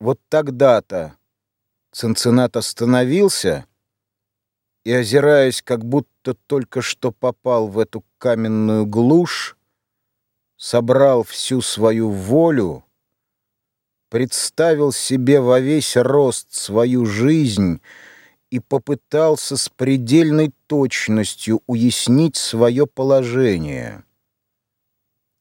Вот тогда-то Цинциннат остановился и, озираясь, как будто только что попал в эту каменную глушь, собрал всю свою волю, представил себе во весь рост свою жизнь и попытался с предельной точностью уяснить свое положение.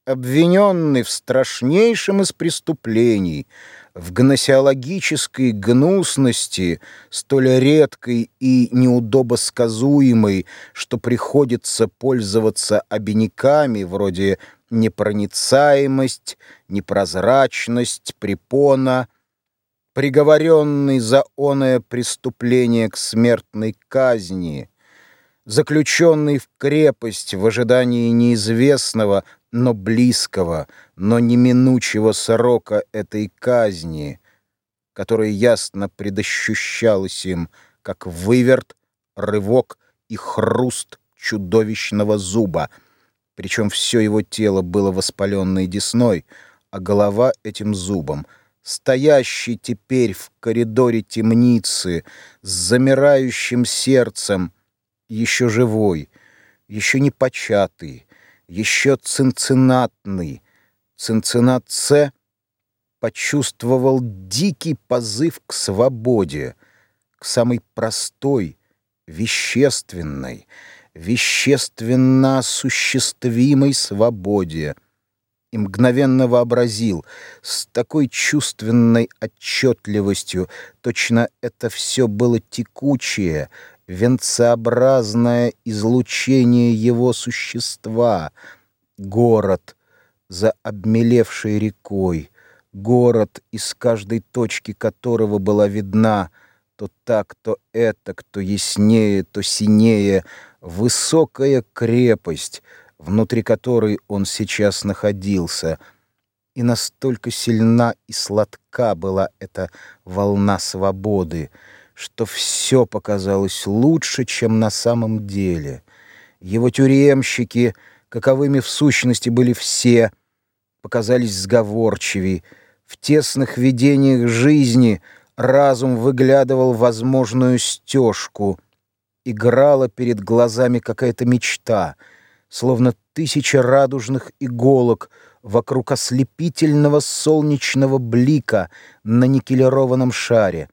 Обвиненный в страшнейшем из преступлений, в гносеологической гнусности, столь редкой и неудобосказуемой, что приходится пользоваться обиняками вроде непроницаемость, непрозрачность, препона, приговоренный за оное преступление к смертной казни, заключенный в крепость в ожидании неизвестного, но близкого, но неминучего срока этой казни, которая ясно предощущалась им, как выверт, рывок и хруст чудовищного зуба, причем все его тело было воспаленной десной, а голова этим зубом, стоящий теперь в коридоре темницы с замирающим сердцем, еще живой, еще не початый, еще цинциннатный, цинциннат С почувствовал дикий позыв к свободе, к самой простой, вещественной, вещественно осуществимой свободе. И мгновенно вообразил с такой чувственной отчетливостью, точно это все было текучее, венцеобразное излучение его существа, город за обмелевшей рекой, город, из каждой точки которого была видна то так, то это, то яснее, то синее, высокая крепость, внутри которой он сейчас находился, и настолько сильна и сладка была эта волна свободы, что все показалось лучше, чем на самом деле. Его тюремщики, каковыми в сущности были все, показались сговорчивей. В тесных видениях жизни разум выглядывал возможную стежку. Играла перед глазами какая-то мечта, словно тысяча радужных иголок вокруг ослепительного солнечного блика на никелированном шаре.